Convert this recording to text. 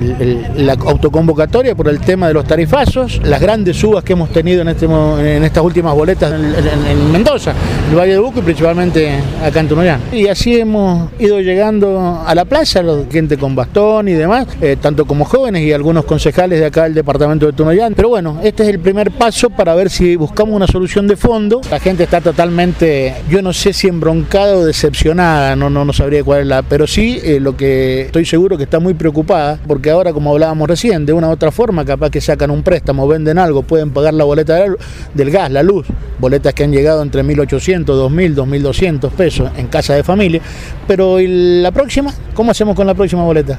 la autoconvocatoria por el tema de los tarifazos, las grandes subas que hemos tenido en, este, en estas últimas boletas en, Mendoza, el Valle de Buco y principalmente acá en Tunuyán. Y así hemos ido llegando a la plaza, gente con bastón y demás, eh, tanto como jóvenes y algunos concejales de acá del departamento de Tunuyán. Pero bueno, este es el primer paso para ver si buscamos una solución de fondo. La gente está totalmente, yo no sé si embroncada o decepcionada, no, no, no sabría cuál es la, pero sí eh, lo que estoy seguro que está muy preocupada, porque ahora como hablábamos recién, de una u otra forma, capaz que sacan un préstamo, venden algo, pueden pagar la boleta del gas, la luz, boletas que han llegado entre 1.800, 2.000, 2.200 pesos en casa de familia, pero ¿y la próxima? ¿Cómo hacemos con la próxima boleta?